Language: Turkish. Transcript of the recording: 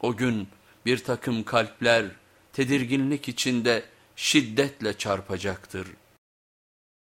O gün bir takım kalpler tedirginlik içinde şiddetle çarpacaktır.